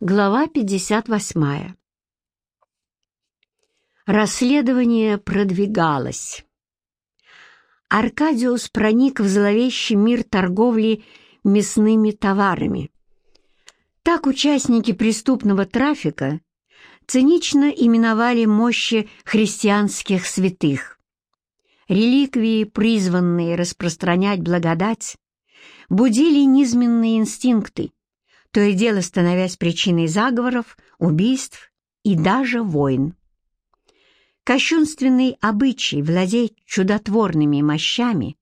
Глава 58. Расследование продвигалось. Аркадиус проник в зловещий мир торговли мясными товарами. Так участники преступного трафика цинично именовали мощи христианских святых. Реликвии, призванные распространять благодать, будили низменные инстинкты, то и дело становясь причиной заговоров, убийств и даже войн. Кощунственный обычай владеть чудотворными мощами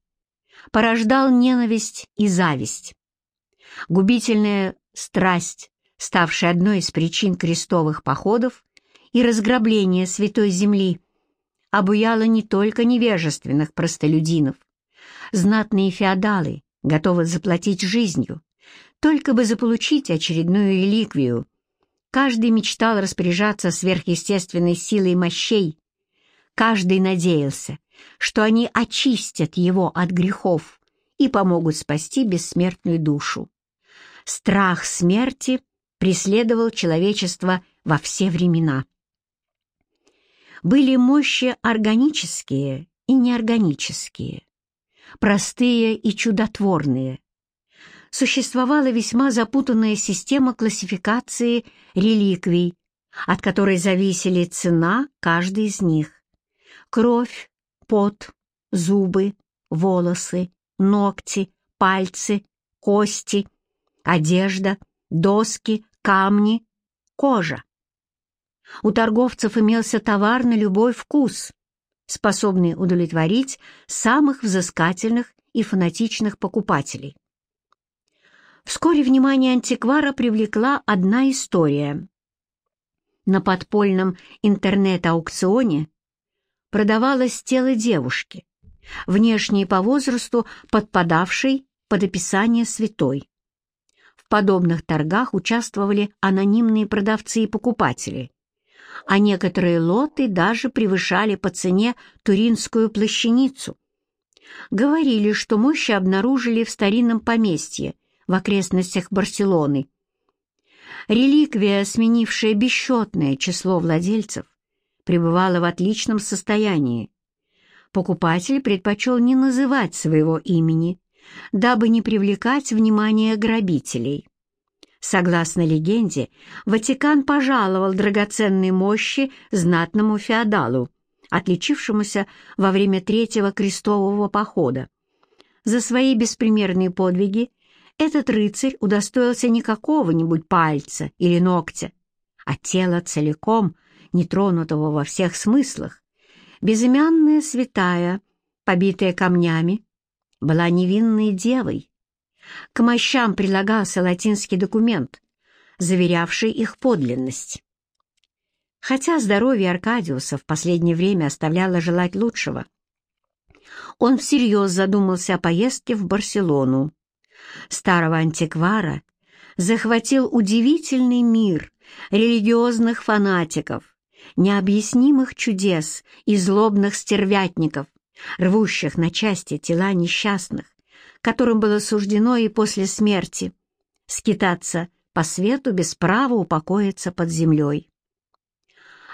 порождал ненависть и зависть. Губительная страсть, ставшая одной из причин крестовых походов и разграбления Святой Земли, обуяла не только невежественных простолюдинов. Знатные феодалы готовы заплатить жизнью, только бы заполучить очередную реликвию. Каждый мечтал распоряжаться сверхъестественной силой мощей. Каждый надеялся, что они очистят его от грехов и помогут спасти бессмертную душу. Страх смерти преследовал человечество во все времена. Были мощи органические и неорганические, простые и чудотворные, существовала весьма запутанная система классификации реликвий, от которой зависели цена каждой из них. Кровь, пот, зубы, волосы, ногти, пальцы, кости, одежда, доски, камни, кожа. У торговцев имелся товар на любой вкус, способный удовлетворить самых взыскательных и фанатичных покупателей. Вскоре внимание антиквара привлекла одна история. На подпольном интернет-аукционе продавалось тело девушки, внешне по возрасту подпадавшей под описание святой. В подобных торгах участвовали анонимные продавцы и покупатели, а некоторые лоты даже превышали по цене туринскую плащаницу. Говорили, что мощи обнаружили в старинном поместье – в окрестностях Барселоны. Реликвия, сменившая бесчетное число владельцев, пребывала в отличном состоянии. Покупатель предпочел не называть своего имени, дабы не привлекать внимание грабителей. Согласно легенде, Ватикан пожаловал драгоценные мощи знатному феодалу, отличившемуся во время Третьего крестового похода. За свои беспримерные подвиги этот рыцарь удостоился не какого-нибудь пальца или ногтя, а тела целиком, нетронутого во всех смыслах. Безымянная святая, побитая камнями, была невинной девой. К мощам прилагался латинский документ, заверявший их подлинность. Хотя здоровье Аркадиуса в последнее время оставляло желать лучшего, он всерьез задумался о поездке в Барселону старого антиквара захватил удивительный мир религиозных фанатиков, необъяснимых чудес и злобных стервятников, рвущих на части тела несчастных, которым было суждено и после смерти скитаться по свету без права упокоиться под землей.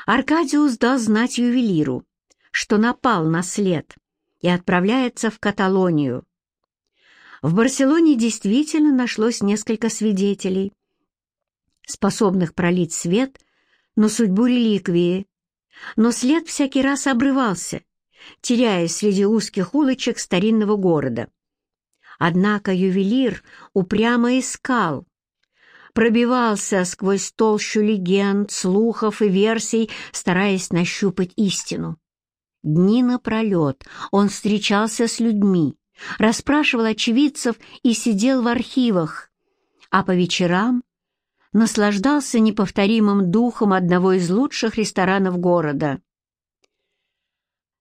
Аркадиус дал знать ювелиру, что напал на след и отправляется в Каталонию, в Барселоне действительно нашлось несколько свидетелей, способных пролить свет на судьбу реликвии, но след всякий раз обрывался, теряясь среди узких улочек старинного города. Однако ювелир упрямо искал, пробивался сквозь толщу легенд, слухов и версий, стараясь нащупать истину. Дни напролет он встречался с людьми, расспрашивал очевидцев и сидел в архивах, а по вечерам наслаждался неповторимым духом одного из лучших ресторанов города.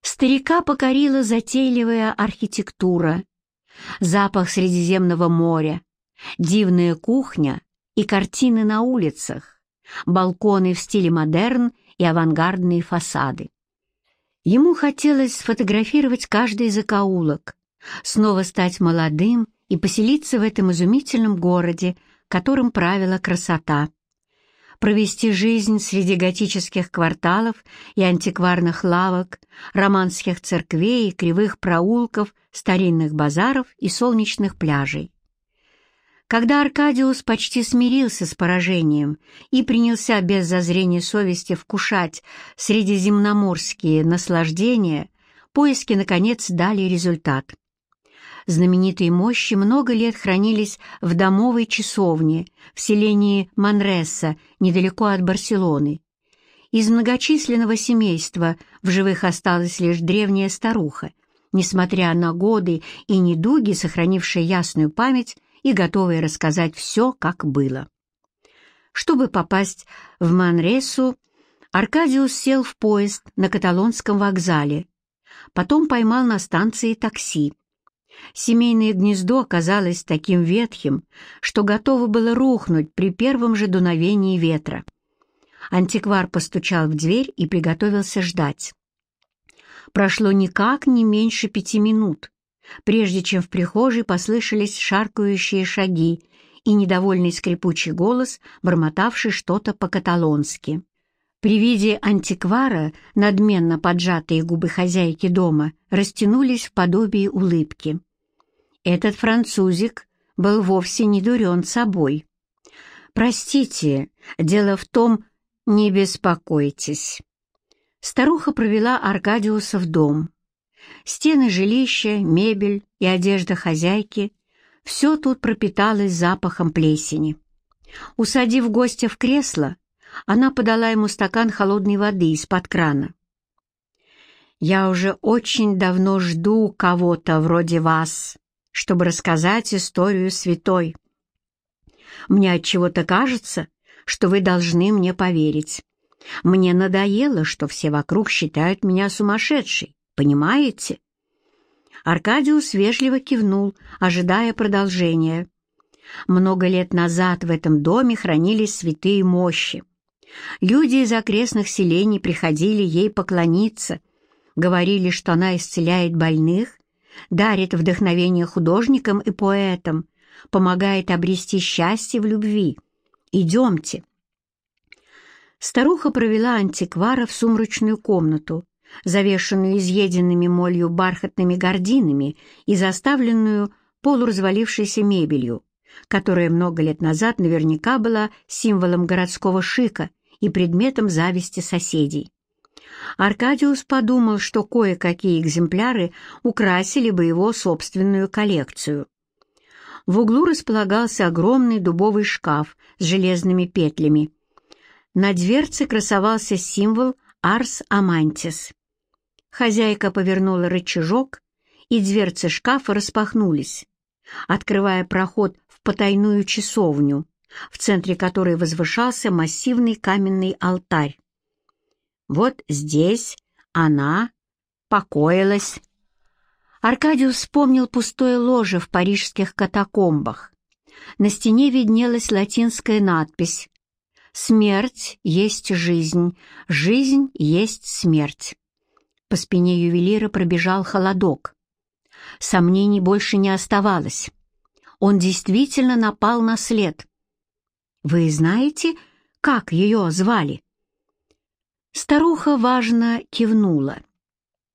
Старика покорила затейливая архитектура, запах Средиземного моря, дивная кухня и картины на улицах, балконы в стиле модерн и авангардные фасады. Ему хотелось сфотографировать каждый закоулок, снова стать молодым и поселиться в этом изумительном городе, которым правила красота. провести жизнь среди готических кварталов и антикварных лавок, романских церквей кривых проулков, старинных базаров и солнечных пляжей. Когда Аркадиус почти смирился с поражением и принялся без зазрения совести вкушать средиземноморские наслаждения, поиски, наконец, дали результат. Знаменитые мощи много лет хранились в домовой часовне в селении Манресса, недалеко от Барселоны. Из многочисленного семейства в живых осталась лишь древняя старуха, несмотря на годы и недуги, сохранившая ясную память и готовая рассказать все, как было. Чтобы попасть в Манресу, Аркадиус сел в поезд на каталонском вокзале, потом поймал на станции такси. Семейное гнездо оказалось таким ветхим, что готово было рухнуть при первом же дуновении ветра. Антиквар постучал в дверь и приготовился ждать. Прошло никак не меньше пяти минут, прежде чем в прихожей послышались шаркающие шаги и недовольный скрипучий голос, бормотавший что-то по-каталонски. При виде антиквара надменно поджатые губы хозяйки дома растянулись в подобии улыбки. Этот французик был вовсе не дурен собой. «Простите, дело в том, не беспокойтесь». Старуха провела Аркадиуса в дом. Стены жилища, мебель и одежда хозяйки — все тут пропиталось запахом плесени. Усадив гостя в кресло, она подала ему стакан холодной воды из-под крана. «Я уже очень давно жду кого-то вроде вас, чтобы рассказать историю святой. Мне от чего то кажется, что вы должны мне поверить. Мне надоело, что все вокруг считают меня сумасшедшей. Понимаете?» Аркадиус вежливо кивнул, ожидая продолжения. Много лет назад в этом доме хранились святые мощи. Люди из окрестных селений приходили ей поклониться, говорили, что она исцеляет больных, дарит вдохновение художникам и поэтам, помогает обрести счастье в любви. Идемте. Старуха провела антиквара в сумрачную комнату, завешенную изъеденными молью бархатными гардинами и заставленную полуразвалившейся мебелью, которая много лет назад наверняка была символом городского шика и предметом зависти соседей. Аркадиус подумал, что кое-какие экземпляры украсили бы его собственную коллекцию. В углу располагался огромный дубовый шкаф с железными петлями. На дверце красовался символ «Арс Амантис». Хозяйка повернула рычажок, и дверцы шкафа распахнулись, открывая проход в потайную часовню, в центре которой возвышался массивный каменный алтарь. Вот здесь она покоилась. Аркадиус вспомнил пустое ложе в парижских катакомбах. На стене виднелась латинская надпись «Смерть есть жизнь, жизнь есть смерть». По спине ювелира пробежал холодок. Сомнений больше не оставалось. Он действительно напал на след. «Вы знаете, как ее звали?» Старуха важно кивнула.